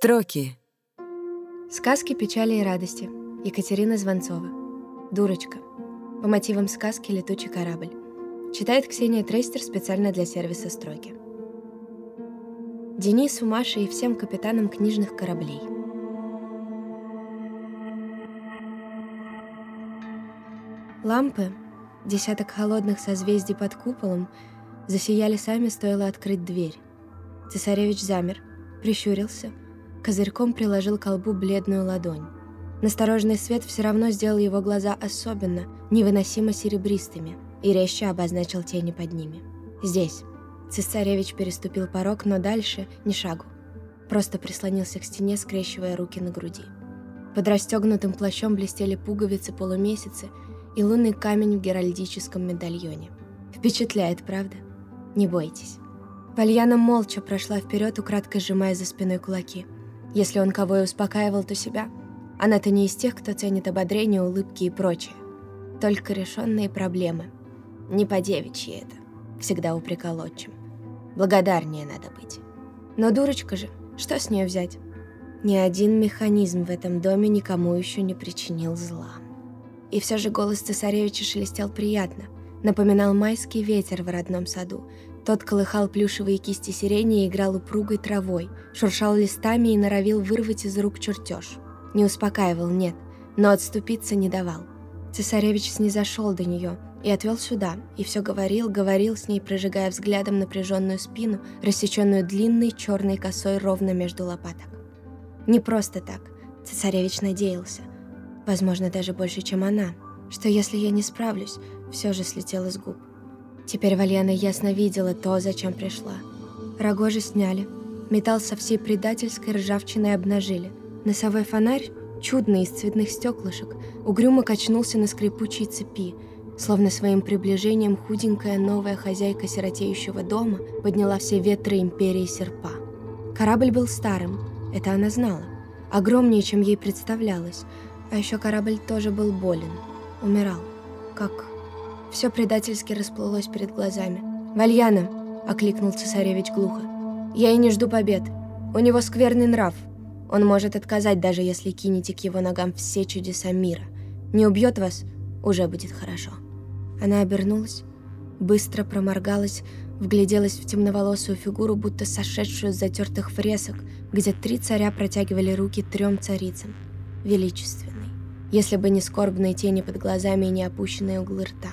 Строки. Сказки печали и радости. Екатерина Звонцова. Дурочка. По мотивам сказки «Летучий корабль». Читает Ксения Трейстер специально для сервиса «Строки». Денису, Маше и всем капитанам книжных кораблей. Лампы, десяток холодных созвездий под куполом, засияли сами, стоило открыть дверь. Цесаревич замер, прищурился, козырьком приложил к колбу бледную ладонь. Настороженный свет все равно сделал его глаза особенно, невыносимо серебристыми, и резче обозначил тени под ними. Здесь. Цесаревич переступил порог, но дальше ни шагу. Просто прислонился к стене, скрещивая руки на груди. Под расстегнутым плащом блестели пуговицы полумесяцы и лунный камень в геральдическом медальоне. Впечатляет, правда? Не бойтесь. Вальяна молча прошла вперед, украдкой сжимая за спиной кулаки. Если он кого и успокаивал, то себя. Она-то не из тех, кто ценит ободрение, улыбки и прочее. Только решенные проблемы. Не по девичьи это, всегда упрекал отчим. Благодарнее надо быть. Но дурочка же, что с нее взять? Ни один механизм в этом доме никому еще не причинил зла. И все же голос цесаревича шелестел приятно, напоминал майский ветер в родном саду, тот колыхал плюшевые кисти сирени и играл упругой травой, шуршал листами и норовил вырвать из рук чертеж. Не успокаивал, нет, но отступиться не давал. Цесаревич снизошел до нее и отвел сюда, и все говорил, говорил с ней, прожигая взглядом напряженную спину, рассеченную длинной черной косой ровно между лопаток. Не просто так. Цесаревич надеялся. Возможно, даже больше, чем она. Что если я не справлюсь, все же слетело с губ. Теперь Вальяна ясно видела то, зачем пришла. Рогожи сняли, металл со всей предательской ржавчиной обнажили. Носовой фонарь, чудный из цветных стеклышек, угрюмо качнулся на скрипучей цепи, словно своим приближением худенькая новая хозяйка сиротеющего дома подняла все ветры империи серпа. Корабль был старым, это она знала, огромнее, чем ей представлялось, а еще корабль тоже был болен, умирал, как все предательски расплылось перед глазами. «Вальяна!» — окликнул цесаревич глухо. «Я и не жду побед. У него скверный нрав. Он может отказать, даже если кинете к его ногам все чудеса мира. Не убьет вас — уже будет хорошо». Она обернулась, быстро проморгалась, вгляделась в темноволосую фигуру, будто сошедшую с затертых фресок, где три царя протягивали руки трем царицам. Величественный. Если бы не скорбные тени под глазами и не опущенные углы рта.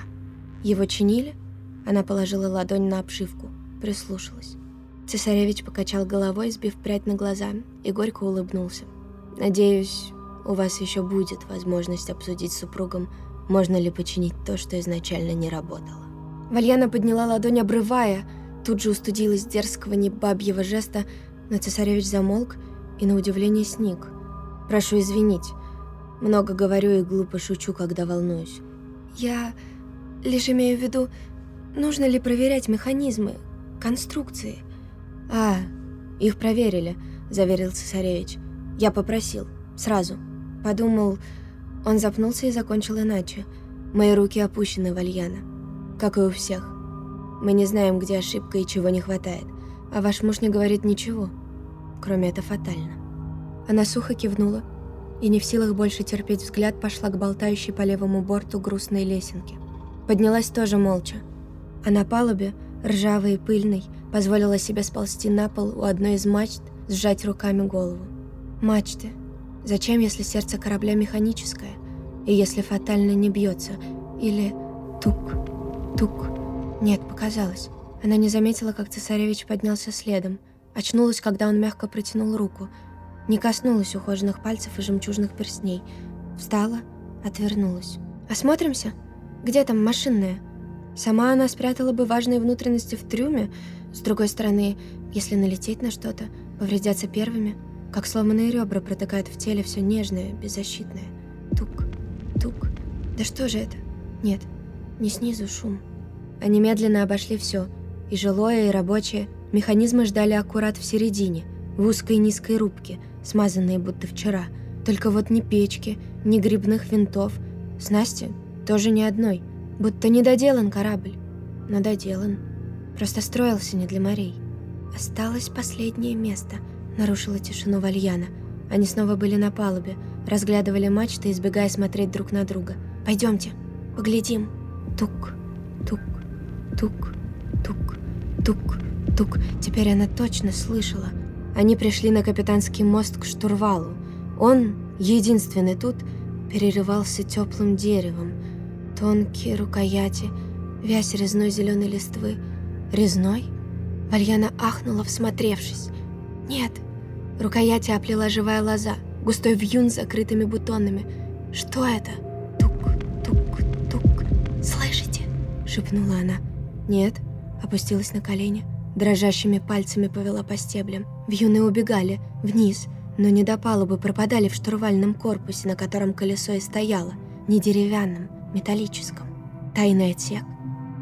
Его чинили? Она положила ладонь на обшивку, прислушалась. Цесаревич покачал головой, сбив прядь на глаза, и горько улыбнулся. «Надеюсь, у вас еще будет возможность обсудить с супругом, можно ли починить то, что изначально не работало». Вальяна подняла ладонь, обрывая, тут же устудилась дерзкого небабьего жеста, но цесаревич замолк и на удивление сник. «Прошу извинить, много говорю и глупо шучу, когда волнуюсь». «Я...» Лишь имею в виду, нужно ли проверять механизмы, конструкции. А, их проверили, заверил цесаревич. Я попросил. Сразу. Подумал, он запнулся и закончил иначе. Мои руки опущены в Альяна. Как и у всех. Мы не знаем, где ошибка и чего не хватает. А ваш муж не говорит ничего. Кроме это фатально. Она сухо кивнула и, не в силах больше терпеть взгляд, пошла к болтающей по левому борту грустной лесенке. Поднялась тоже молча. А на палубе, ржавой и пыльной, позволила себе сползти на пол у одной из мачт, сжать руками голову. Мачты. Зачем, если сердце корабля механическое? И если фатально не бьется? Или тук, тук? Нет, показалось. Она не заметила, как цесаревич поднялся следом. Очнулась, когда он мягко протянул руку. Не коснулась ухоженных пальцев и жемчужных перстней. Встала, отвернулась. «Осмотримся?» Где там машинная? Сама она спрятала бы важные внутренности в трюме. С другой стороны, если налететь на что-то, повредятся первыми. Как сломанные ребра протыкают в теле все нежное, беззащитное. Тук, тук. Да что же это? Нет, не снизу шум. Они медленно обошли все. И жилое, и рабочее. Механизмы ждали аккурат в середине, в узкой низкой рубке, смазанные будто вчера. Только вот ни печки, ни грибных винтов. Снасти тоже ни одной. Будто не доделан корабль. Но доделан. Просто строился не для морей. Осталось последнее место. нарушила тишину Вальяна. Они снова были на палубе, разглядывали мачты, избегая смотреть друг на друга. Пойдемте, поглядим. Тук, тук, тук, тук, тук, тук. Теперь она точно слышала. Они пришли на капитанский мост к штурвалу. Он, единственный тут, перерывался теплым деревом. Тонкие рукояти, вязь резной зеленой листвы. Резной? Вальяна ахнула, всмотревшись. Нет, рукояти оплела живая лоза, густой вьюн с закрытыми бутонами. Что это? Тук, тук, тук. Слышите? шепнула она. Нет, опустилась на колени, дрожащими пальцами повела по стеблям. Вьюны убегали вниз, но не до палубы пропадали в штурвальном корпусе, на котором колесо и стояло, не деревянном, металлическом. Тайный отсек?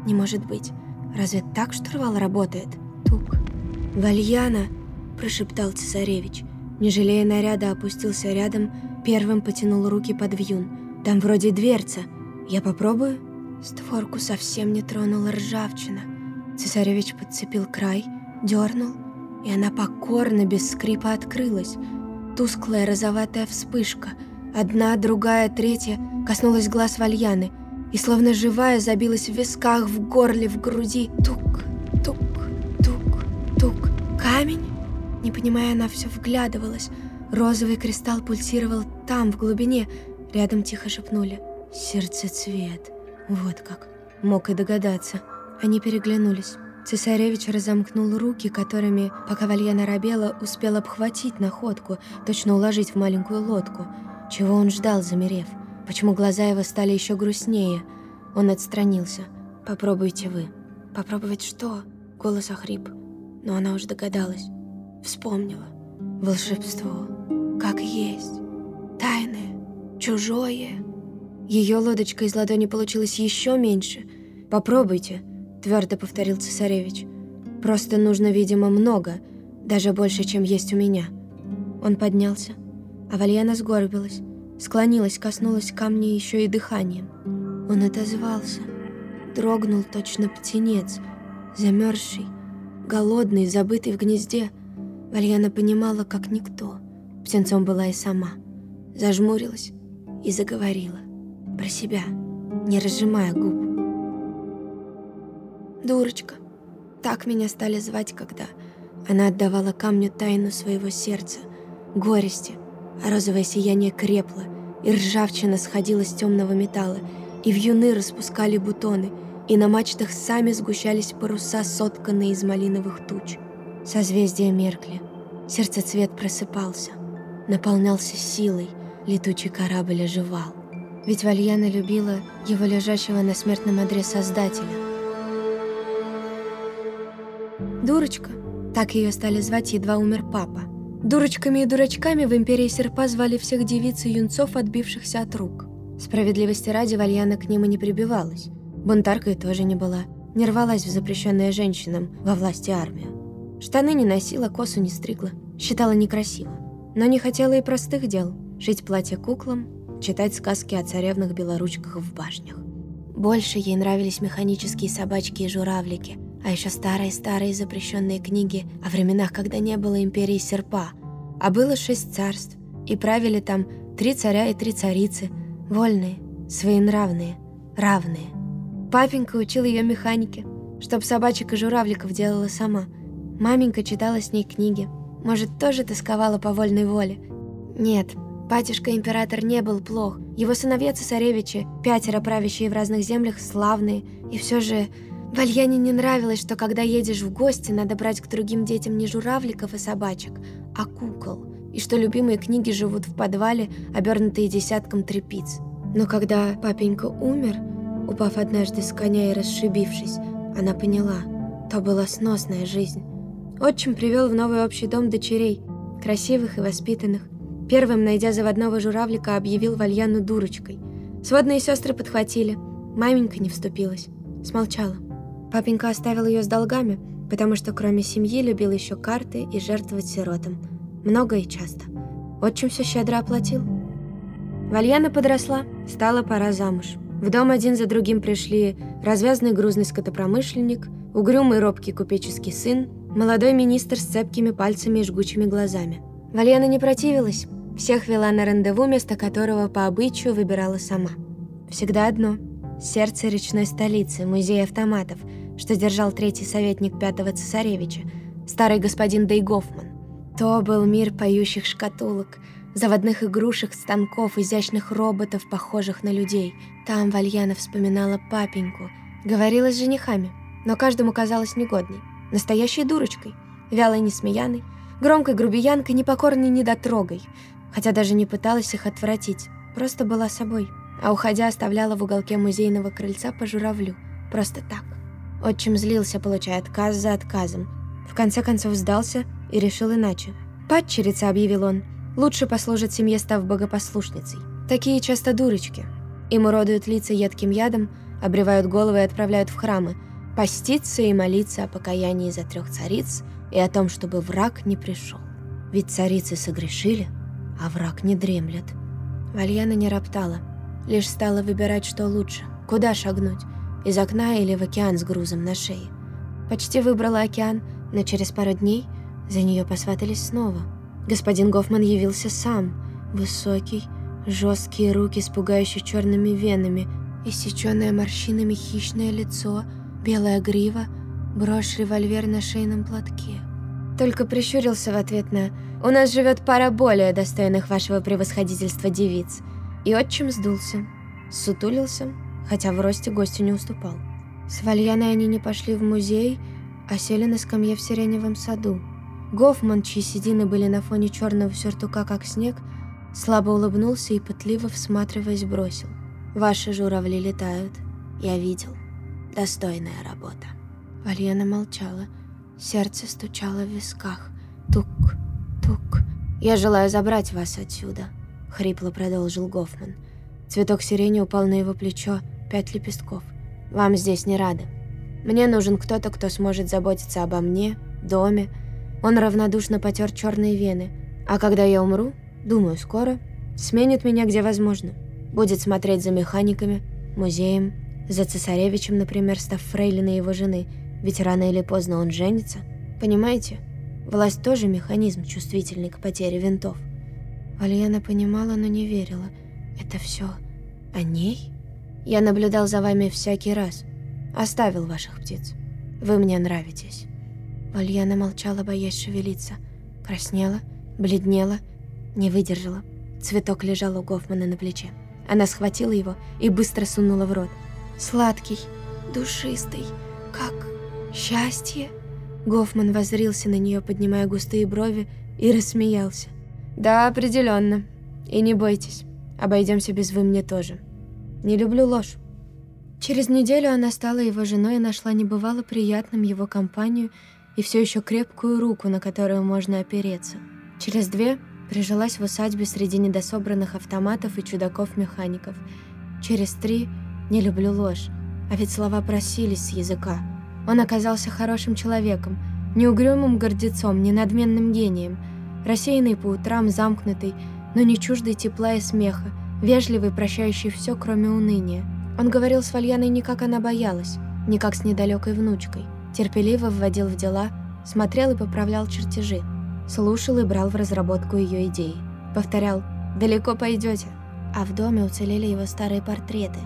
Не может быть. Разве так штурвал работает? Тук. Вальяна — прошептал цесаревич. Не жалея наряда, опустился рядом, первым потянул руки под вьюн. «Там вроде дверца. Я попробую?» Створку совсем не тронула ржавчина. Цесаревич подцепил край, дернул, и она покорно, без скрипа открылась. Тусклая розоватая вспышка, одна, другая, третья, коснулась глаз Вальяны и, словно живая, забилась в висках, в горле, в груди. Тук, тук, тук, тук. Камень? Не понимая, она все вглядывалась. Розовый кристалл пульсировал там, в глубине. Рядом тихо шепнули. «Сердцецвет». Вот как. Мог и догадаться. Они переглянулись. Цесаревич разомкнул руки, которыми, пока Вальяна робела, успел обхватить находку, точно уложить в маленькую лодку. Чего он ждал, замерев? Почему глаза его стали еще грустнее? Он отстранился. «Попробуйте вы». «Попробовать что?» Голос охрип. Но она уже догадалась. Вспомнила. Волшебство. Как есть. Тайное. Чужое. Ее лодочка из ладони получилась еще меньше. «Попробуйте», — твердо повторил цесаревич. «Просто нужно, видимо, много, даже больше, чем есть у меня». Он поднялся, а Вальяна сгорбилась, склонилась, коснулась камня еще и дыханием. Он отозвался, дрогнул точно птенец, замерзший, голодный, забытый в гнезде — Вальяна понимала, как никто. Птенцом была и сама. Зажмурилась и заговорила. Про себя, не разжимая губ. «Дурочка!» Так меня стали звать, когда она отдавала камню тайну своего сердца, горести, розовое сияние крепло, и ржавчина сходила с темного металла, и вьюны распускали бутоны, и на мачтах сами сгущались паруса, сотканные из малиновых туч. Созвездия меркли. Сердцецвет просыпался, наполнялся силой, летучий корабль оживал. Ведь Вальяна любила его лежащего на смертном одре Создателя. Дурочка, так ее стали звать, едва умер папа. Дурочками и дурачками в империи серпа звали всех девиц и юнцов, отбившихся от рук. Справедливости ради Вальяна к ним и не прибивалась. Бунтаркой тоже не была, не рвалась в запрещенное женщинам во власти армию. Штаны не носила, косу не стригла. Считала некрасиво. Но не хотела и простых дел. Шить платье куклам, читать сказки о царевных белоручках в башнях. Больше ей нравились механические собачки и журавлики, а еще старые-старые запрещенные книги о временах, когда не было империи серпа, а было шесть царств, и правили там три царя и три царицы, вольные, своенравные, равные. Папенька учил ее механике, чтоб собачек и журавликов делала сама – Маменька читала с ней книги. Может, тоже тосковала по вольной воле? Нет, батюшка-император не был плох. Его сыновья цесаревичи, пятеро правящие в разных землях, славные. И все же Вальяне не нравилось, что когда едешь в гости, надо брать к другим детям не журавликов и собачек, а кукол. И что любимые книги живут в подвале, обернутые десятком трепиц. Но когда папенька умер, упав однажды с коня и расшибившись, она поняла, то была сносная жизнь. Отчим привел в новый общий дом дочерей, красивых и воспитанных. Первым, найдя заводного журавлика, объявил Вальяну дурочкой. Сводные сестры подхватили. Маменька не вступилась. Смолчала. Папенька оставил ее с долгами, потому что кроме семьи любил еще карты и жертвовать сиротам. Много и часто. Отчим все щедро оплатил. Вальяна подросла, стала пора замуж. В дом один за другим пришли развязный грузный скотопромышленник, угрюмый робкий купеческий сын, Молодой министр с цепкими пальцами и жгучими глазами. Вальяна не противилась. Всех вела на рандеву, место которого по обычаю выбирала сама. Всегда одно – сердце речной столицы, музей автоматов, что держал третий советник пятого цесаревича, старый господин Дейгофман. То был мир поющих шкатулок, заводных игрушек, станков, изящных роботов, похожих на людей. Там Вальяна вспоминала папеньку, говорила с женихами, но каждому казалась негодной, настоящей дурочкой, вялой несмеяной, громкой грубиянкой, непокорной недотрогой, хотя даже не пыталась их отвратить, просто была собой, а уходя оставляла в уголке музейного крыльца по журавлю, просто так. Отчим злился, получая отказ за отказом. В конце концов сдался и решил иначе. «Падчерица», — объявил он, — «лучше послужит семье, став богопослушницей. Такие часто дурочки. Им уродуют лица едким ядом, обревают головы и отправляют в храмы, поститься и молиться о покаянии за трех цариц и о том, чтобы враг не пришел. Ведь царицы согрешили, а враг не дремлет». Вальяна не роптала, лишь стала выбирать, что лучше, куда шагнуть, из окна или в океан с грузом на шее. Почти выбрала океан, но через пару дней за нее посватались снова. Господин Гофман явился сам, высокий, жесткие руки с пугающе черными венами, иссеченное морщинами хищное лицо, белая грива, брошь-револьвер на шейном платке. Только прищурился в ответ на «У нас живет пара более достойных вашего превосходительства девиц». И отчим сдулся, сутулился, хотя в росте гостю не уступал. С Вальяной они не пошли в музей, а сели на скамье в сиреневом саду. Гофман, чьи седины были на фоне черного сюртука, как снег, слабо улыбнулся и, пытливо всматриваясь, бросил. «Ваши журавли летают. Я видел. Достойная работа». Вальяна молчала. Сердце стучало в висках. Тук, тук. «Я желаю забрать вас отсюда», — хрипло продолжил Гофман. Цветок сирени упал на его плечо, пять лепестков. «Вам здесь не рады. Мне нужен кто-то, кто сможет заботиться обо мне, доме». Он равнодушно потер черные вены. «А когда я умру, думаю, скоро, сменит меня где возможно. Будет смотреть за механиками, музеем, за цесаревичем, например, став фрейлиной его жены, ведь рано или поздно он женится. Понимаете? Власть тоже механизм, чувствительный к потере винтов». Альяна понимала, но не верила. «Это все о ней?» Я наблюдал за вами всякий раз. Оставил ваших птиц. Вы мне нравитесь». Вальяна молчала, боясь шевелиться. Краснела, бледнела, не выдержала. Цветок лежал у Гофмана на плече. Она схватила его и быстро сунула в рот. «Сладкий, душистый, как счастье!» Гофман возрился на нее, поднимая густые брови, и рассмеялся. «Да, определенно. И не бойтесь, обойдемся без «вы» мне тоже». Не люблю ложь. Через неделю она стала его женой и нашла небывало приятным его компанию и все еще крепкую руку, на которую можно опереться. Через две прижилась в усадьбе среди недособранных автоматов и чудаков-механиков. Через три «не люблю ложь», а ведь слова просились с языка. Он оказался хорошим человеком, не угрюмым гордецом, не надменным гением, рассеянный по утрам, замкнутый, но не чуждый тепла и смеха, вежливый, прощающий все, кроме уныния. Он говорил с Вальяной не как она боялась, не как с недалекой внучкой. Терпеливо вводил в дела, смотрел и поправлял чертежи. Слушал и брал в разработку ее идеи. Повторял «Далеко пойдете». А в доме уцелели его старые портреты.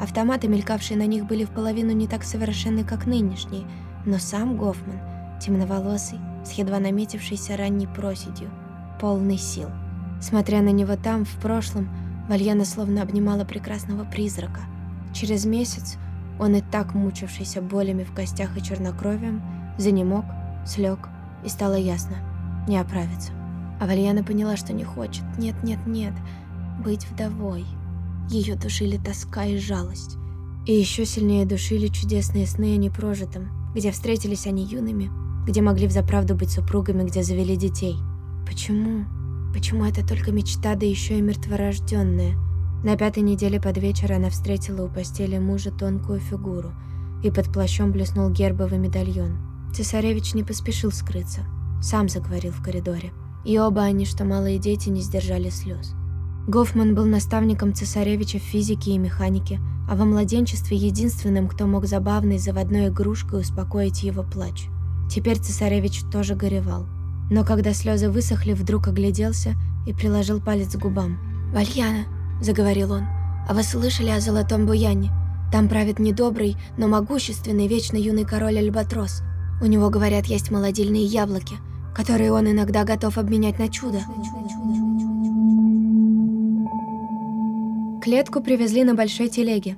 Автоматы, мелькавшие на них, были в половину не так совершенны, как нынешние, но сам Гофман, темноволосый, с едва наметившейся ранней проседью, полный сил. Смотря на него там, в прошлом, Вальяна словно обнимала прекрасного призрака. Через месяц он и так мучившийся болями в костях и чернокровием, занемог, слег, и стало ясно – не оправится. А Вальяна поняла, что не хочет, нет, нет, нет, быть вдовой. Ее душили тоска и жалость. И еще сильнее душили чудесные сны о непрожитом, где встретились они юными, где могли взаправду быть супругами, где завели детей. Почему? Почему это только мечта, да еще и мертворожденная? На пятой неделе под вечер она встретила у постели мужа тонкую фигуру, и под плащом блеснул гербовый медальон. Цесаревич не поспешил скрыться, сам заговорил в коридоре. И оба они, что малые дети, не сдержали слез. Гофман был наставником цесаревича в физике и механике, а во младенчестве единственным, кто мог забавной заводной игрушкой успокоить его плач. Теперь цесаревич тоже горевал. Но когда слезы высохли, вдруг огляделся и приложил палец к губам. «Вальяна», — заговорил он, — «а вы слышали о Золотом Буяне? Там правит недобрый, но могущественный, вечно юный король Альбатрос. У него, говорят, есть молодильные яблоки, которые он иногда готов обменять на чудо». Клетку привезли на большой телеге.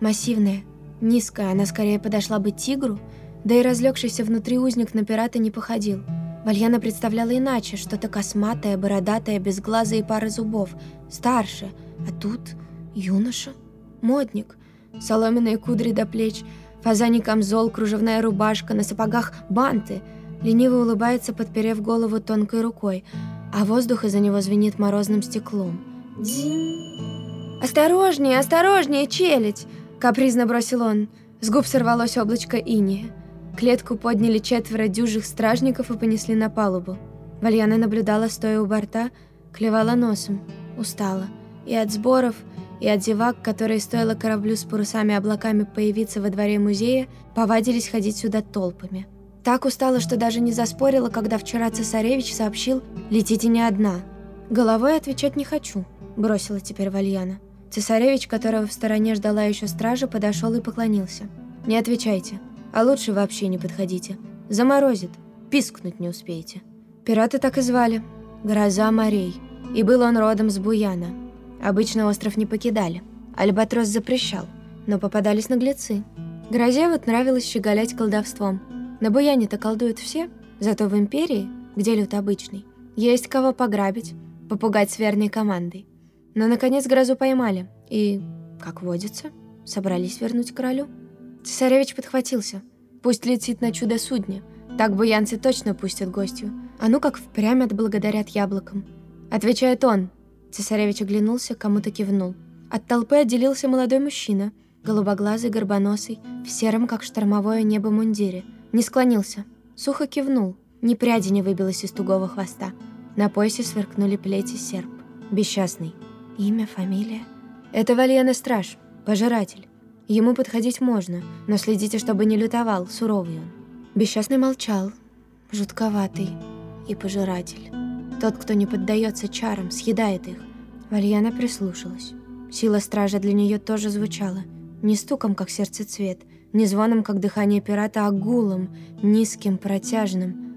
Массивная, низкая, она скорее подошла бы тигру, да и разлегшийся внутри узник на пирата не походил. Вальяна представляла иначе, что-то косматое, бородатое, без глаза и пары зубов, старше, а тут юноша, модник, соломенные кудри до плеч, фазаний камзол, кружевная рубашка, на сапогах банты, лениво улыбается, подперев голову тонкой рукой, а воздух из-за него звенит морозным стеклом. «Осторожнее, осторожнее, челядь!» — капризно бросил он. С губ сорвалось облачко иния. Клетку подняли четверо дюжих стражников и понесли на палубу. Вальяна наблюдала, стоя у борта, клевала носом, устала. И от сборов, и от зевак, которые стоило кораблю с парусами-облаками появиться во дворе музея, повадились ходить сюда толпами. Так устала, что даже не заспорила, когда вчера цесаревич сообщил «Летите не одна». «Головой отвечать не хочу», — бросила теперь Вальяна. Цесаревич, которого в стороне ждала еще стража, подошел и поклонился. «Не отвечайте. А лучше вообще не подходите. Заморозит. Пискнуть не успеете. Пираты так и звали. Гроза морей. И был он родом с Буяна. Обычно остров не покидали. Альбатрос запрещал. Но попадались наглецы. Грозе вот нравилось щеголять колдовством. На Буяне-то колдуют все. Зато в Империи, где люд обычный, есть кого пограбить, попугать с верной командой. Но, наконец, грозу поймали. И, как водится, собрались вернуть королю. Цесаревич подхватился. Пусть летит на чудо-судне. Так буянцы точно пустят гостью. А ну как впрямь отблагодарят яблоком. Отвечает он. Цесаревич оглянулся, кому-то кивнул. От толпы отделился молодой мужчина, голубоглазый, горбоносый, в сером, как штормовое небо мундире. Не склонился. Сухо кивнул. Ни пряди не выбилось из тугого хвоста. На поясе сверкнули плети серп. Бесчастный. Имя, фамилия. Это Вальяна Страж, пожиратель. Ему подходить можно, но следите, чтобы не лютовал, суровый он. Бесчастный молчал, жутковатый и пожиратель. Тот, кто не поддается чарам, съедает их. Вальяна прислушалась. Сила стража для нее тоже звучала. Не стуком, как сердце цвет, не звоном, как дыхание пирата, а гулом, низким, протяжным.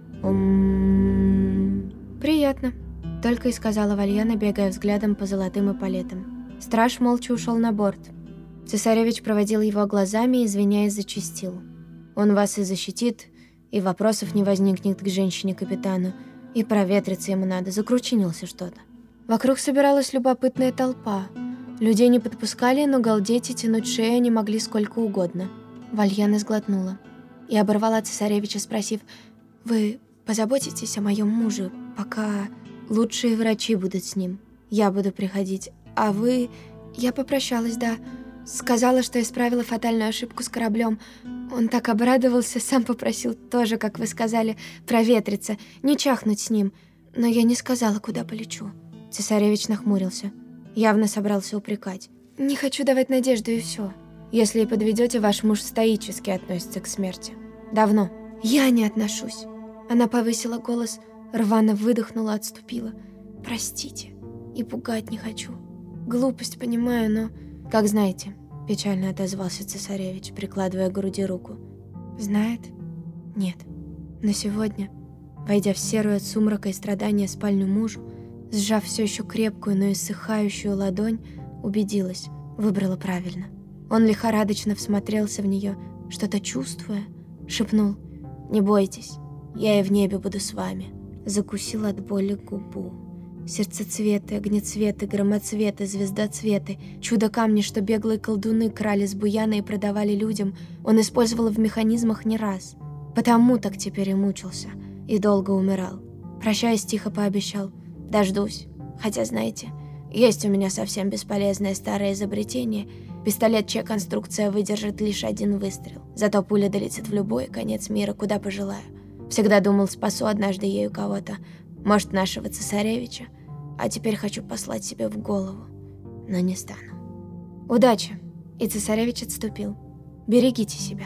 «Приятно», — только и сказала Вальяна, бегая взглядом по золотым эполетам. Страж молча ушел на борт — Цесаревич проводил его глазами извиняясь, зачистил. «Он вас и защитит, и вопросов не возникнет к женщине-капитану, и проветриться ему надо, закручинился что-то». Вокруг собиралась любопытная толпа. Людей не подпускали, но галдеть и тянуть шею они могли сколько угодно. Вальяна сглотнула и оборвала цесаревича, спросив, «Вы позаботитесь о моем муже, пока лучшие врачи будут с ним. Я буду приходить, а вы...» Я попрощалась, да, Сказала, что исправила фатальную ошибку с кораблем. Он так обрадовался, сам попросил тоже, как вы сказали, проветриться, не чахнуть с ним. Но я не сказала, куда полечу. Цесаревич нахмурился. Явно собрался упрекать. Не хочу давать надежду и все. Если и подведете, ваш муж стоически относится к смерти. Давно. Я не отношусь. Она повысила голос, рвано выдохнула, отступила. Простите. И пугать не хочу. Глупость понимаю, но... Как знаете, Печально отозвался цесаревич, прикладывая к груди руку. «Знает? Нет. Но сегодня, войдя в серую от сумрака и страдания спальню мужу, сжав все еще крепкую, но иссыхающую ладонь, убедилась, выбрала правильно. Он лихорадочно всмотрелся в нее, что-то чувствуя, шепнул «Не бойтесь, я и в небе буду с вами», закусил от боли губу. Сердцецветы, огнецветы, громоцветы, звездоцветы, чудо-камни, что беглые колдуны крали с буяна и продавали людям, он использовал в механизмах не раз. Потому так теперь и мучился, и долго умирал. Прощаясь, тихо пообещал. «Дождусь. Хотя, знаете, есть у меня совсем бесполезное старое изобретение. Пистолет, чья конструкция выдержит лишь один выстрел. Зато пуля долетит в любой конец мира, куда пожелаю. Всегда думал, спасу однажды ею кого-то. Может, нашего цесаревича а теперь хочу послать себе в голову, но не стану. Удачи!» И цесаревич отступил. «Берегите себя».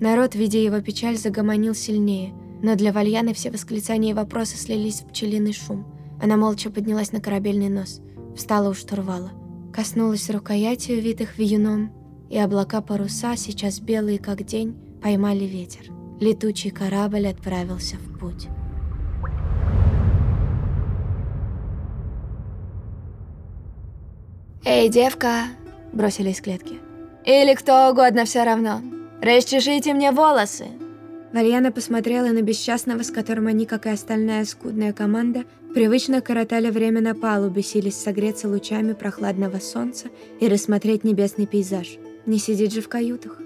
Народ, видя его печаль, загомонил сильнее. Но для Вальяны все восклицания и вопросы слились в пчелиный шум. Она молча поднялась на корабельный нос, встала у штурвала, коснулась рукояти, увитых вьюном, и облака паруса, сейчас белые как день, поймали ветер. Летучий корабль отправился в путь. «Эй, девка!» — бросили из клетки. «Или кто угодно все равно. Расчешите мне волосы!» Вальяна посмотрела на бесчастного, с которым они, как и остальная скудная команда, привычно коротали время на палубе, сились согреться лучами прохладного солнца и рассмотреть небесный пейзаж. Не сидеть же в каютах.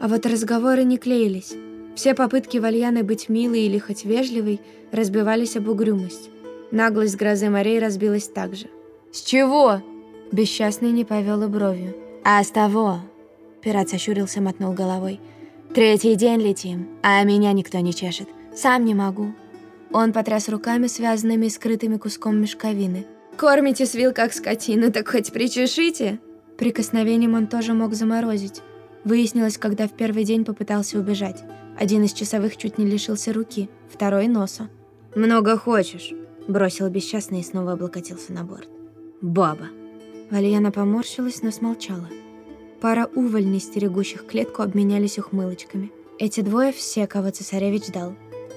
А вот разговоры не клеились. Все попытки Вальяны быть милой или хоть вежливой разбивались об угрюмость. Наглость грозы морей разбилась так же. «С чего?» Бесчастный не повел и бровью. «А с того?» Пират сощурился, мотнул головой. «Третий день летим, а меня никто не чешет. Сам не могу». Он потряс руками, связанными и скрытыми куском мешковины. «Кормите свил, как скотину, так хоть причешите!» Прикосновением он тоже мог заморозить. Выяснилось, когда в первый день попытался убежать. Один из часовых чуть не лишился руки, второй — носа. «Много хочешь», — бросил бесчастный и снова облокотился на борт. «Баба». Вальяна поморщилась, но смолчала. Пара увольней, стерегущих клетку, обменялись ухмылочками. Эти двое все, кого цесаревич дал.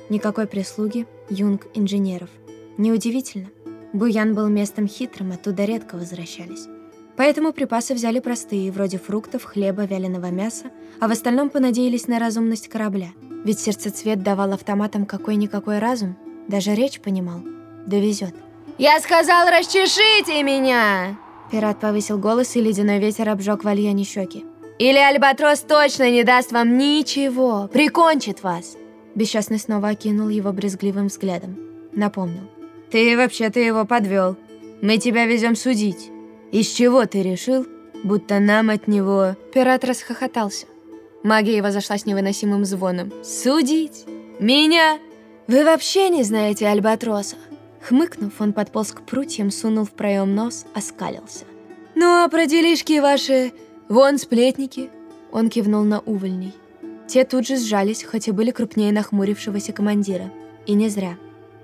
Никакой прислуги, юнг, инженеров. Неудивительно. Буян был местом хитрым, оттуда редко возвращались. Поэтому припасы взяли простые, вроде фруктов, хлеба, вяленого мяса, а в остальном понадеялись на разумность корабля. Ведь сердцецвет давал автоматам какой-никакой разум, даже речь понимал. Довезет. «Я сказал, расчешите меня!» Пират повысил голос, и ледяной ветер обжег Вальяне щеки. «Или Альбатрос точно не даст вам ничего, прикончит вас!» Бесчастный снова окинул его брезгливым взглядом. Напомнил. «Ты вообще-то его подвел. Мы тебя везем судить. Из чего ты решил, будто нам от него...» Пират расхохотался. Магия его зашла с невыносимым звоном. «Судить? Меня? Вы вообще не знаете Альбатроса?» Хмыкнув, он подполз к прутьям, сунул в проем нос, оскалился. «Ну а про делишки ваши... Вон сплетники!» Он кивнул на увольней. Те тут же сжались, хотя были крупнее нахмурившегося командира. И не зря.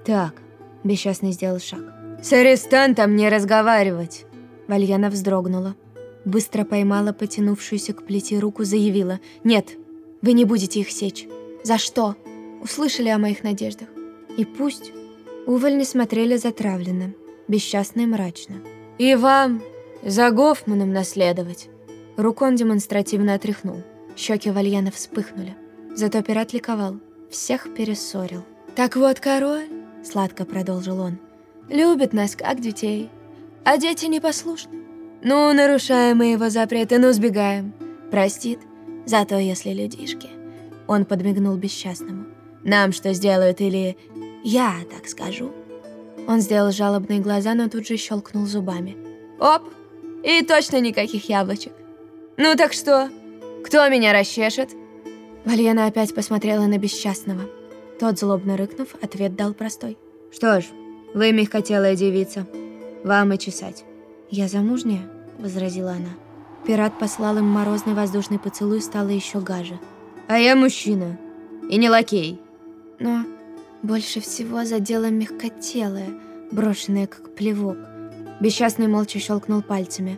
«Так», — бесчастный сделал шаг. «С арестантом не разговаривать!» Вальяна вздрогнула. Быстро поймала потянувшуюся к плите руку, заявила. «Нет, вы не будете их сечь. За что?» Услышали о моих надеждах. И пусть Увольни смотрели затравленно, бесчастно и мрачно. «И вам за Гофманом наследовать!» Руку он демонстративно отряхнул. Щеки Вальяна вспыхнули. Зато пират ликовал. Всех перессорил. «Так вот, король!» — сладко продолжил он. «Любит нас, как детей. А дети непослушны. Ну, нарушаем мы его запреты, ну, сбегаем. Простит. Зато если людишки...» Он подмигнул бесчастному. «Нам что сделают или я так скажу». Он сделал жалобные глаза, но тут же щелкнул зубами. «Оп! И точно никаких яблочек. Ну так что? Кто меня расчешет?» Вальяна опять посмотрела на бесчастного. Тот, злобно рыкнув, ответ дал простой. «Что ж, вы мягкотелая девица. Вам и чесать». «Я замужняя?» — возразила она. Пират послал им морозный воздушный поцелуй, стало еще гаже. «А я мужчина. И не лакей». «Но больше всего задело мягкотелое, брошенное как плевок. Бесчастный молча щелкнул пальцами.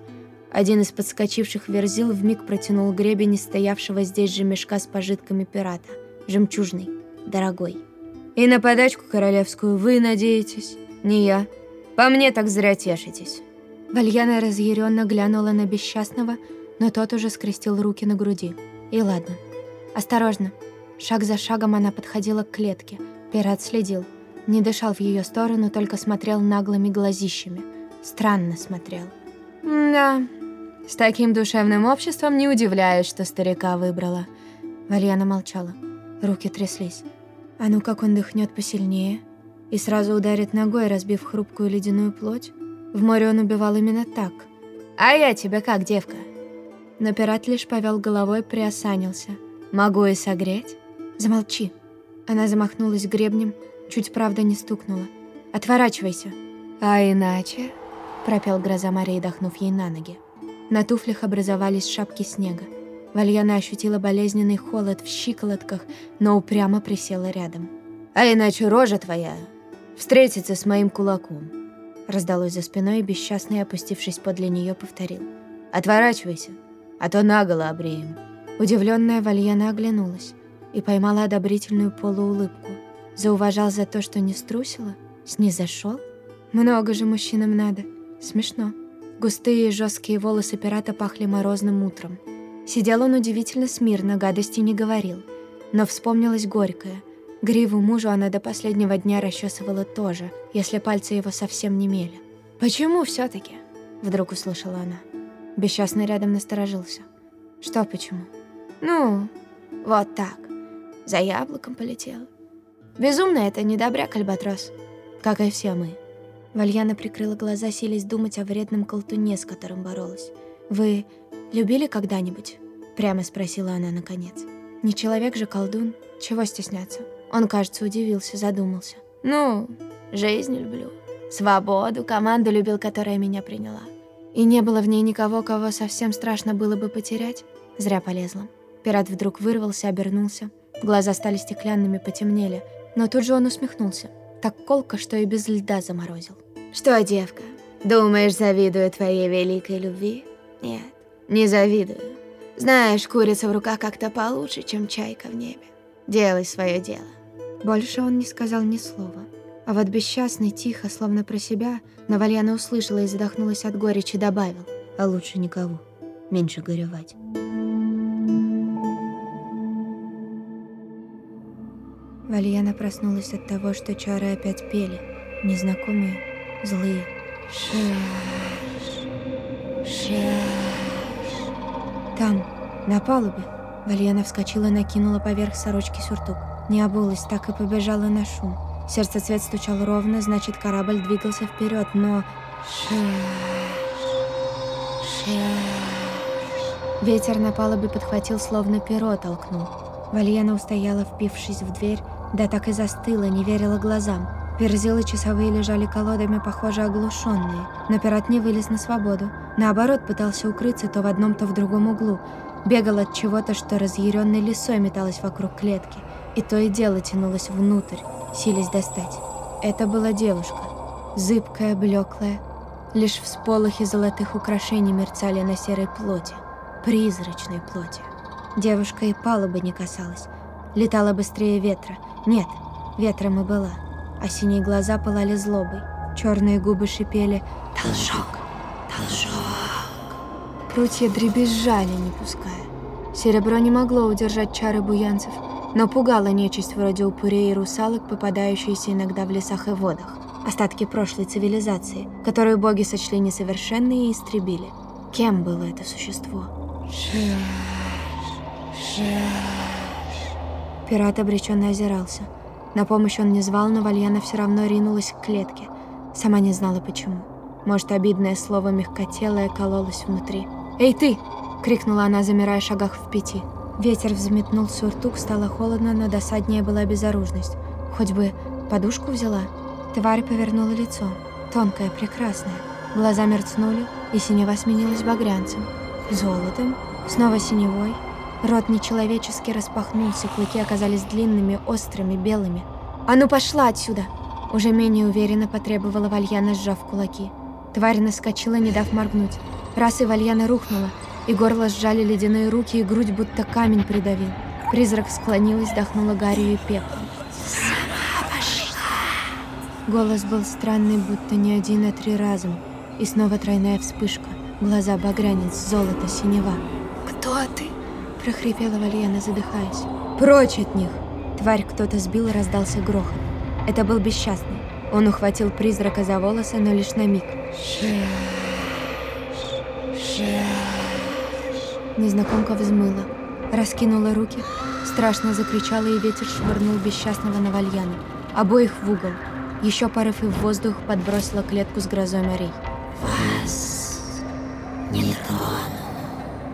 Один из подскочивших верзил вмиг протянул гребень стоявшего здесь же мешка с пожитками пирата. Жемчужный, дорогой. «И на подачку королевскую вы надеетесь? Не я. По мне так зря тешитесь». Вальяна разъяренно глянула на бесчастного, но тот уже скрестил руки на груди. И ладно. Осторожно. Шаг за шагом она подходила к клетке — Пират следил. Не дышал в ее сторону, только смотрел наглыми глазищами. Странно смотрел. «Да, с таким душевным обществом не удивляюсь, что старика выбрала». Вальяна молчала. Руки тряслись. А ну как он дыхнет посильнее и сразу ударит ногой, разбив хрупкую ледяную плоть. В море он убивал именно так. «А я тебе как, девка?» Но пират лишь повел головой, приосанился. «Могу и согреть?» «Замолчи!» Она замахнулась гребнем, чуть правда не стукнула. «Отворачивайся!» «А иначе?» — пропел гроза морей, дохнув ей на ноги. На туфлях образовались шапки снега. Вальяна ощутила болезненный холод в щиколотках, но упрямо присела рядом. А иначе рожа твоя встретится с моим кулаком. Раздалось за спиной, и бесчастный, опустившись подле нее, повторил. «Отворачивайся, а то наголо обреем». Удивленная Вальяна оглянулась и поймала одобрительную полуулыбку. Зауважал за то, что не струсила, снизошел. Много же мужчинам надо. Смешно. Густые и жесткие волосы пирата пахли морозным утром. Сидел он удивительно смирно, гадости не говорил. Но вспомнилось горькое. Гриву мужу она до последнего дня расчесывала тоже, если пальцы его совсем не мели. «Почему все таки вдруг услышала она. Бесчастный рядом насторожился. «Что почему?» «Ну, вот так. За яблоком полетел. Безумно это не добряк Альбатрос, как и все мы». Вальяна прикрыла глаза, силясь думать о вредном колтуне, с которым боролась. «Вы любили когда-нибудь?» — прямо спросила она наконец. «Не человек же колдун, чего стесняться?» Он, кажется, удивился, задумался. «Ну, жизнь люблю. Свободу, команду любил, которая меня приняла. И не было в ней никого, кого совсем страшно было бы потерять?» Зря полезла. Пират вдруг вырвался, обернулся. Глаза стали стеклянными, потемнели. Но тут же он усмехнулся. Так колко, что и без льда заморозил. «Что, девка, думаешь, завидую твоей великой любви? Нет, не завидую. Знаешь, курица в руках как-то получше, чем чайка в небе. Делай свое дело. Больше он не сказал ни слова. А вот бесчастный, тихо, словно про себя, Навальяна услышала и задохнулась от горечи, добавил. А лучше никого. Меньше горевать. Вальяна проснулась от того, что чары опять пели. Незнакомые, злые. Шаш, шаш. Там, на палубе, Вальяна вскочила, накинула поверх сорочки сюртук. Не обулась, так и побежала на шум. Сердцецвет стучал ровно, значит, корабль двигался вперед, но... Ветер на палубе подхватил, словно перо толкнул. Вальяна устояла, впившись в дверь, да так и застыла, не верила глазам. Верзилы часовые лежали колодами, похоже, оглушенные. Но пират не вылез на свободу. Наоборот, пытался укрыться то в одном, то в другом углу. Бегал от чего-то, что разъяренной лисой металось вокруг клетки и то и дело тянулась внутрь, силясь достать. Это была девушка, зыбкая, блеклая. Лишь всполохи золотых украшений мерцали на серой плоти, призрачной плоти. Девушка и палубы не касалась, летала быстрее ветра. Нет, ветром и была, а синие глаза пылали злобой, черные губы шипели «Должок! Должок!». Прутья дребезжали, не пуская. Серебро не могло удержать чары буянцев — но пугала нечисть вроде упырей и русалок, попадающиеся иногда в лесах и водах. Остатки прошлой цивилизации, которую боги сочли несовершенной и истребили. Кем было это существо? Пират обреченно озирался. На помощь он не звал, но Вальяна все равно ринулась к клетке. Сама не знала почему. Может, обидное слово мягкотелое кололось внутри. «Эй, ты!» — крикнула она, замирая шагах в пяти. Ветер взметнул сюртук, стало холодно, но досаднее была безоружность. Хоть бы подушку взяла. Тварь повернула лицо. Тонкое, прекрасное. Глаза мерцнули, и синева сменилась багрянцем. Золотом, снова синевой. Рот нечеловечески распахнулся, клыки оказались длинными, острыми, белыми. «А ну пошла отсюда!» Уже менее уверенно потребовала Вальяна, сжав кулаки. Тварь наскочила, не дав моргнуть. Раз и Вальяна рухнула, и горло сжали ледяные руки, и грудь будто камень придавил. Призрак склонилась, дохнула гарью и пеплом. «Сама пошла!» Голос был странный, будто не один, а три разом. И снова тройная вспышка. Глаза багрянец, золото, синева. Прохрипела Вальяна, задыхаясь. «Прочь от них!» Тварь кто-то сбил, раздался грохот. Это был бесчастный. Он ухватил призрака за волосы, но лишь на миг. Незнакомка взмыла, раскинула руки, страшно закричала, и ветер швырнул бесчастного на вальяна. Обоих в угол. Еще порыв и в воздух подбросила клетку с грозой морей.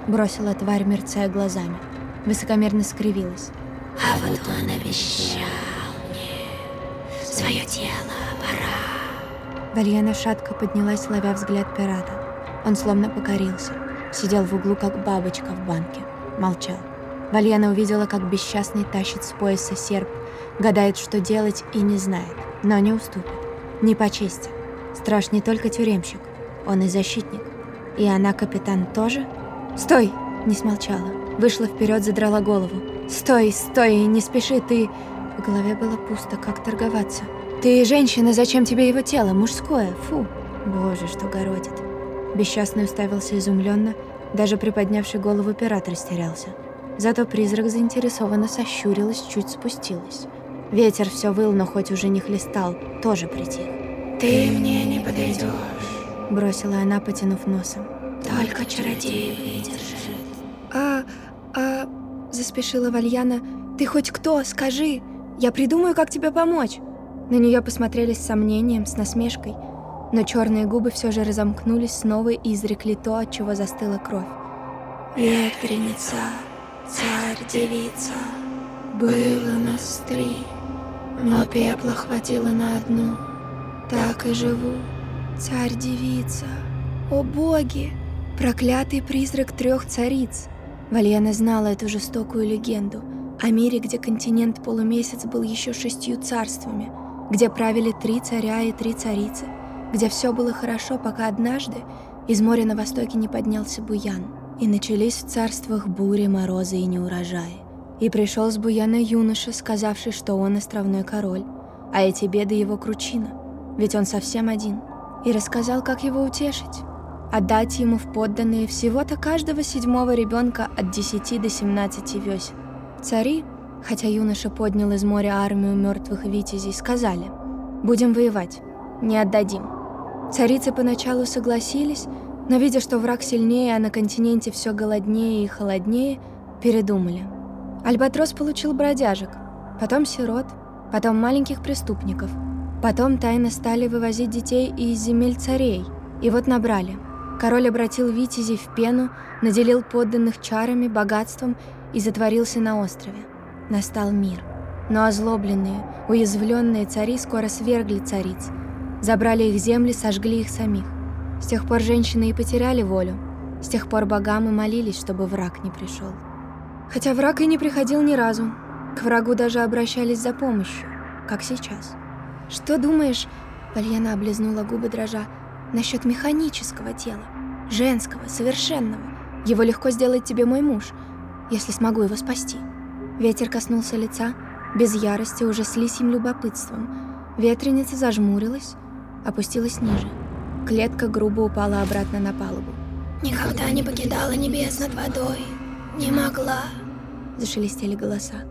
Бросила тварь, мерцая глазами. Высокомерно скривилась. «А вот он обещал мне свое тело, пора». Вальяна шатко поднялась, ловя взгляд пирата. Он словно покорился. Сидел в углу, как бабочка в банке. Молчал. Вальяна увидела, как бесчастный тащит с пояса серп, гадает, что делать и не знает, но не уступит. Не по чести. Страш не только тюремщик, он и защитник. И она капитан тоже? «Стой!» — не смолчала. Вышла вперед, задрала голову. «Стой, стой, не спеши, ты...» В голове было пусто, как торговаться. «Ты женщина, зачем тебе его тело? Мужское, фу!» Боже, что городит. Бесчастный уставился изумленно, даже приподнявший голову пират растерялся. Зато призрак заинтересованно сощурилась, чуть спустилась. Ветер все выл, но хоть уже не хлестал, тоже притих. «Ты мне не подойдешь», — бросила она, потянув носом. «Только чародей выдержит». «А... а...» — заспешила Вальяна. «Ты хоть кто? Скажи! Я придумаю, как тебе помочь!» На нее посмотрели с сомнением, с насмешкой — но черные губы все же разомкнулись снова и изрекли то, от чего застыла кровь. Ветреница, царь-девица, было нас три, но пепла хватило на одну, так и живу. Царь-девица, о боги, проклятый призрак трех цариц. Вальяна знала эту жестокую легенду о мире, где континент полумесяц был еще шестью царствами, где правили три царя и три царицы — где все было хорошо, пока однажды из моря на востоке не поднялся буян, и начались в царствах бури, морозы и неурожаи. И пришел с буяна юноша, сказавший, что он островной король, а эти беды его кручина, ведь он совсем один, и рассказал, как его утешить. Отдать ему в подданные всего-то каждого седьмого ребенка от 10 до 17 весен. Цари, хотя юноша поднял из моря армию мертвых витязей, сказали, «Будем воевать, не отдадим». Царицы поначалу согласились, но видя, что враг сильнее, а на континенте все голоднее и холоднее, передумали. Альбатрос получил бродяжек, потом сирот, потом маленьких преступников. Потом тайно стали вывозить детей из земель царей. И вот набрали. Король обратил витязей в пену, наделил подданных чарами, богатством и затворился на острове. Настал мир. Но озлобленные, уязвленные цари скоро свергли цариц – Забрали их земли, сожгли их самих. С тех пор женщины и потеряли волю. С тех пор богам и молились, чтобы враг не пришел. Хотя враг и не приходил ни разу. К врагу даже обращались за помощью, как сейчас. «Что думаешь?» — Вальяна облизнула губы дрожа. «Насчет механического тела. Женского, совершенного. Его легко сделать тебе мой муж, если смогу его спасти». Ветер коснулся лица, без ярости, уже с лисьим любопытством. Ветреница зажмурилась, опустилась ниже. Клетка грубо упала обратно на палубу. «Никогда не покидала небес над водой. Не могла», — зашелестели голоса.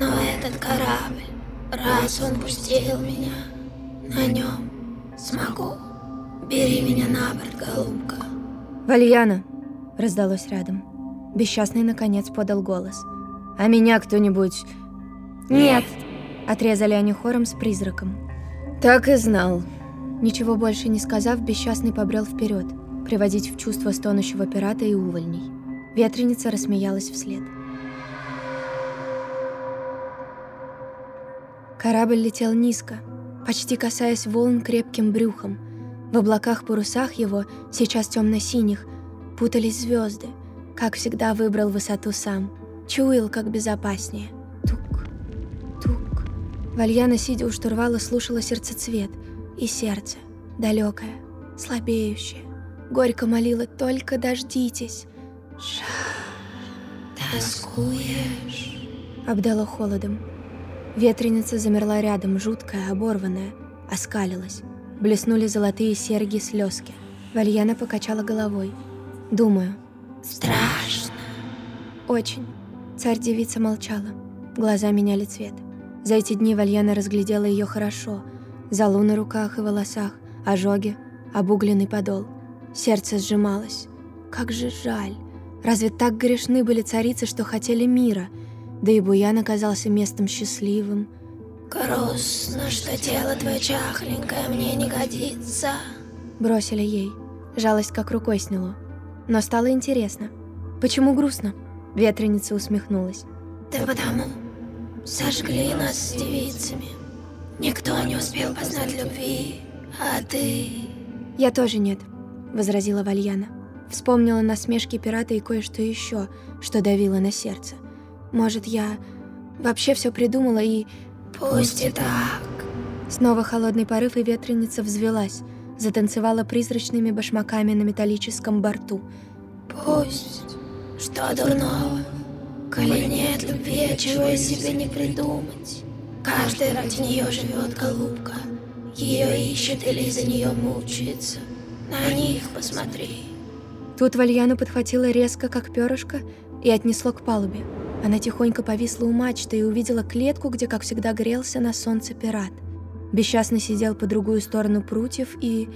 «Но этот корабль, раз он пустил меня, на нем смогу. Бери меня на борт, голубка». «Вальяна!» — раздалось рядом. Бесчастный, наконец, подал голос. «А меня кто-нибудь...» «Нет!» — отрезали они хором с призраком. «Так и знал», Ничего больше не сказав, бесчастный побрел вперед, приводить в чувство стонущего пирата и увольней. Ветреница рассмеялась вслед. Корабль летел низко, почти касаясь волн крепким брюхом. В облаках-парусах его, сейчас темно-синих, путались звезды. Как всегда выбрал высоту сам. Чуял, как безопаснее. Тук, тук. Вальяна, сидя у штурвала, слушала сердцецвет — и сердце, далекое, слабеющее, горько молило «Только дождитесь!» «Ша, тоскуешь?» Обдало холодом. Ветреница замерла рядом, жуткая, оборванная, оскалилась. Блеснули золотые серьги-слезки. Вальяна покачала головой. «Думаю». «Страшно». «Очень». Царь-девица молчала. Глаза меняли цвет. За эти дни Вальяна разглядела ее хорошо — Залу на руках и волосах, ожоги, обугленный подол. Сердце сжималось. Как же жаль. Разве так грешны были царицы, что хотели мира? Да и Буян оказался местом счастливым. «Грустно, что тело твое чахленькое мне не годится», — бросили ей. Жалость как рукой сняло. Но стало интересно. «Почему грустно?» Ветреница усмехнулась. «Да потому сожгли нас с девицами». Никто не успел познать любви, а ты... Я тоже нет, возразила Вальяна. Вспомнила насмешки пирата и кое-что еще, что давило на сердце. Может, я вообще все придумала и... Пусть и так. Снова холодный порыв, и ветреница взвелась, затанцевала призрачными башмаками на металлическом борту. Пусть. Что дурного? Коли нет любви, чего и себе не придумать. Каждый ради нее живет голубка. Ее ищет или за нее мучается. На них посмотри. Тут Вальяну подхватила резко, как перышко, и отнесло к палубе. Она тихонько повисла у мачты и увидела клетку, где, как всегда, грелся на солнце пират. Бесчастно сидел по другую сторону прутьев и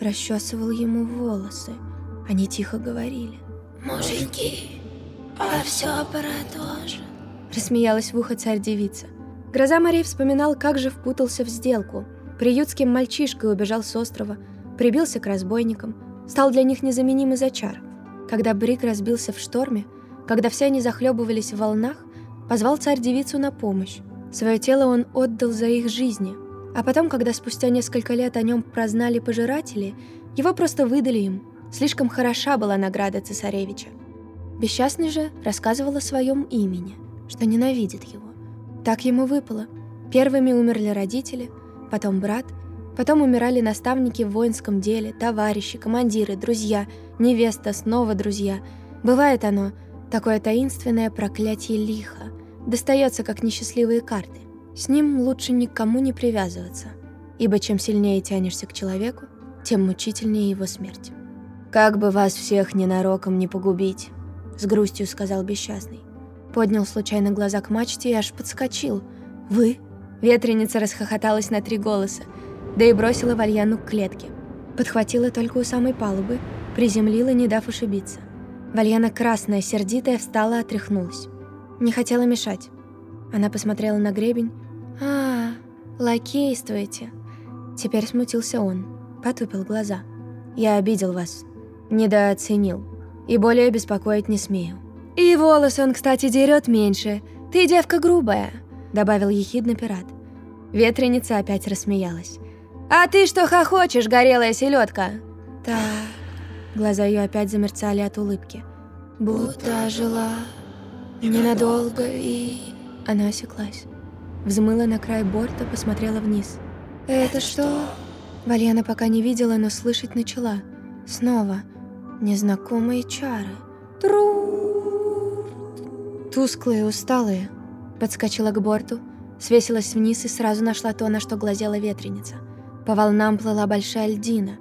расчесывал ему волосы. Они тихо говорили. «Мужики, а все пора тоже». Рассмеялась в ухо царь-девица. Гроза морей вспоминал, как же впутался в сделку. Приютским мальчишкой убежал с острова, прибился к разбойникам, стал для них незаменимый зачар. Когда Брик разбился в шторме, когда все они захлебывались в волнах, позвал царь-девицу на помощь. Свое тело он отдал за их жизни – а потом, когда спустя несколько лет о нем прознали пожиратели, его просто выдали им. Слишком хороша была награда цесаревича. Бесчастный же рассказывал о своем имени, что ненавидит его. Так ему выпало. Первыми умерли родители, потом брат, потом умирали наставники в воинском деле, товарищи, командиры, друзья, невеста, снова друзья. Бывает оно, такое таинственное проклятие лиха, достается как несчастливые карты. С ним лучше никому не привязываться, ибо чем сильнее тянешься к человеку, тем мучительнее его смерть. «Как бы вас всех ненароком не погубить», — с грустью сказал бесчастный. Поднял случайно глаза к мачте и аж подскочил. «Вы?» Ветреница расхохоталась на три голоса, да и бросила Вальяну к клетке. Подхватила только у самой палубы, приземлила, не дав ошибиться. Вальяна красная, сердитая, встала, отряхнулась. Не хотела мешать. Она посмотрела на гребень, «А, лакействуете». Теперь смутился он, потупил глаза. «Я обидел вас, недооценил, и более беспокоить не смею». «И волосы он, кстати, дерет меньше. Ты девка грубая», — добавил ехидно пират. Ветреница опять рассмеялась. «А ты что хохочешь, горелая селедка?» «Так...» Глаза ее опять замерцали от улыбки. «Будто жила ненадолго и...» Она осеклась. Взмыла на край борта, посмотрела вниз. «Это что?» Вальяна пока не видела, но слышать начала. Снова. Незнакомые чары. Тру! Тусклые, усталые. Подскочила к борту, свесилась вниз и сразу нашла то, на что глазела ветреница. По волнам плыла большая льдина.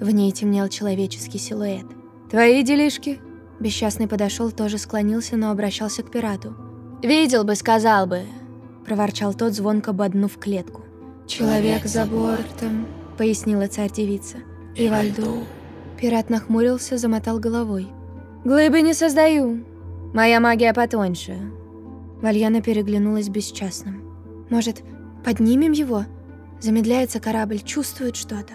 В ней темнел человеческий силуэт. «Твои делишки?» Бесчастный подошел, тоже склонился, но обращался к пирату. «Видел бы, сказал бы. — проворчал тот, звонко боднув клетку. «Человек за бортом», — пояснила царь-девица. «И во льду». Пират нахмурился, замотал головой. «Глыбы не создаю. Моя магия потоньше». Вальяна переглянулась бесчастным. «Может, поднимем его?» Замедляется корабль, чувствует что-то.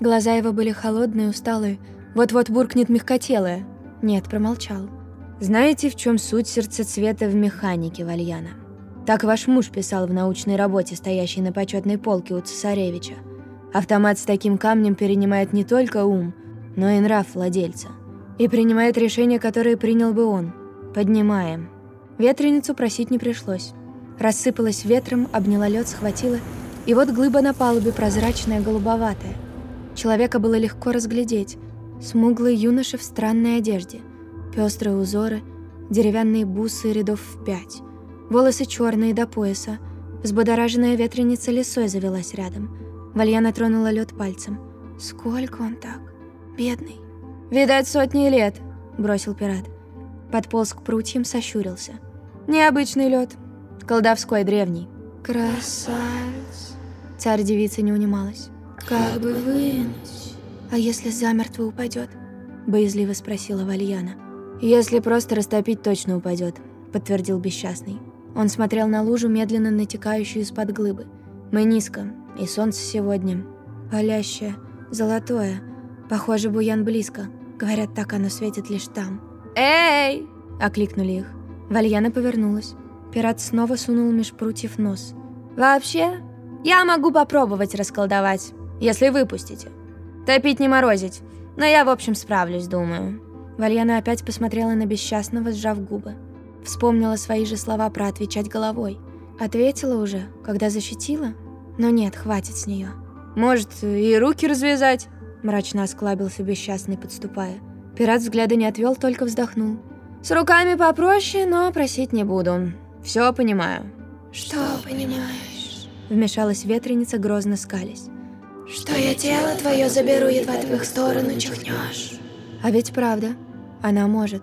Глаза его были холодные, усталые. Вот-вот буркнет мягкотелое. Нет, промолчал. «Знаете, в чем суть сердцецвета в механике, Вальяна?» Так ваш муж писал в научной работе, стоящей на почетной полке у цесаревича. Автомат с таким камнем перенимает не только ум, но и нрав владельца. И принимает решения, которые принял бы он. Поднимаем. Ветреницу просить не пришлось. Рассыпалась ветром, обняла лед, схватила, и вот глыба на палубе, прозрачная, голубоватая. Человека было легко разглядеть. Смуглый юноша в странной одежде. Пестрые узоры, деревянные бусы рядов в пять. Волосы черные до пояса. Взбодораженная ветреница лесой завелась рядом. Вальяна тронула лед пальцем. «Сколько он так? Бедный». «Видать, сотни лет», — бросил пират. Подполз к прутьям, сощурился. «Необычный лед, колдовской древний». «Красавец!» Царь-девица не унималась. «Как бы вынуть?» «А если замертво упадет?» Боязливо спросила Вальяна. «Если просто растопить, точно упадет», — подтвердил бесчастный. Он смотрел на лужу, медленно натекающую из-под глыбы. Мы низко, и солнце сегодня. Палящее, золотое. Похоже, буян близко. Говорят, так оно светит лишь там. «Эй!» — окликнули их. Вальяна повернулась. Пират снова сунул меж прутьев нос. «Вообще, я могу попробовать расколдовать, если выпустите. Топить не морозить, но я, в общем, справлюсь, думаю». Вальяна опять посмотрела на бесчастного, сжав губы. Вспомнила свои же слова про отвечать головой. Ответила уже, когда защитила? Но нет, хватит с нее. «Может, и руки развязать?» Мрачно осклабился бесчастный, подступая. Пират взгляда не отвел, только вздохнул. «С руками попроще, но просить не буду. Все понимаю». «Что понимаешь?» Вмешалась ветреница, грозно скались. «Что я тело твое заберу, едва ты в их сторону чихнешь». А ведь правда, она может.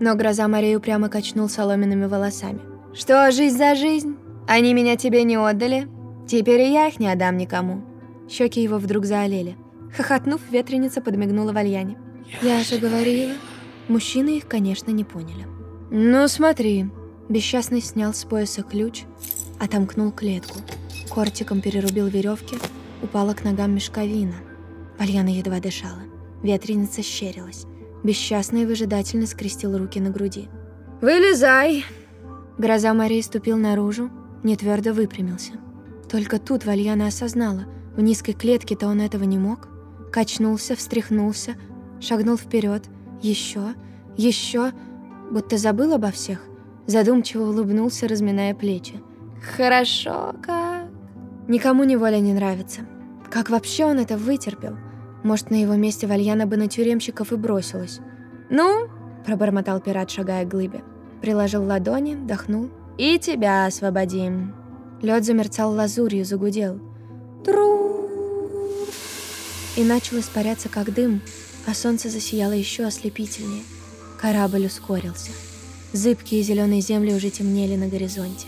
Но гроза Марию прямо качнул соломенными волосами. «Что, жизнь за жизнь? Они меня тебе не отдали? Теперь и я их не отдам никому». Щеки его вдруг заолели. Хохотнув, ветреница подмигнула Вальяне. «Я же говорила». Мужчины их, конечно, не поняли. «Ну, смотри». Бесчастный снял с пояса ключ, отомкнул клетку. Кортиком перерубил веревки, упала к ногам мешковина. Вальяна едва дышала. Ветреница щерилась. Бесчастный выжидательно скрестил руки на груди. «Вылезай!» Гроза Марии ступил наружу, не твердо выпрямился. Только тут Вальяна осознала, в низкой клетке-то он этого не мог. Качнулся, встряхнулся, шагнул вперед, еще, еще, будто забыл обо всех. Задумчиво улыбнулся, разминая плечи. «Хорошо как...» Никому неволя не нравится. Как вообще он это вытерпел? Может, на его месте Вальяна бы на тюремщиков и бросилась. «Ну?» – пробормотал пират, шагая к глыбе. Приложил ладони, вдохнул. «И тебя освободим». Лед замерцал лазурью, загудел. Тру! И начал испаряться, как дым, а солнце засияло еще ослепительнее. Корабль ускорился. Зыбкие зеленые земли уже темнели на горизонте.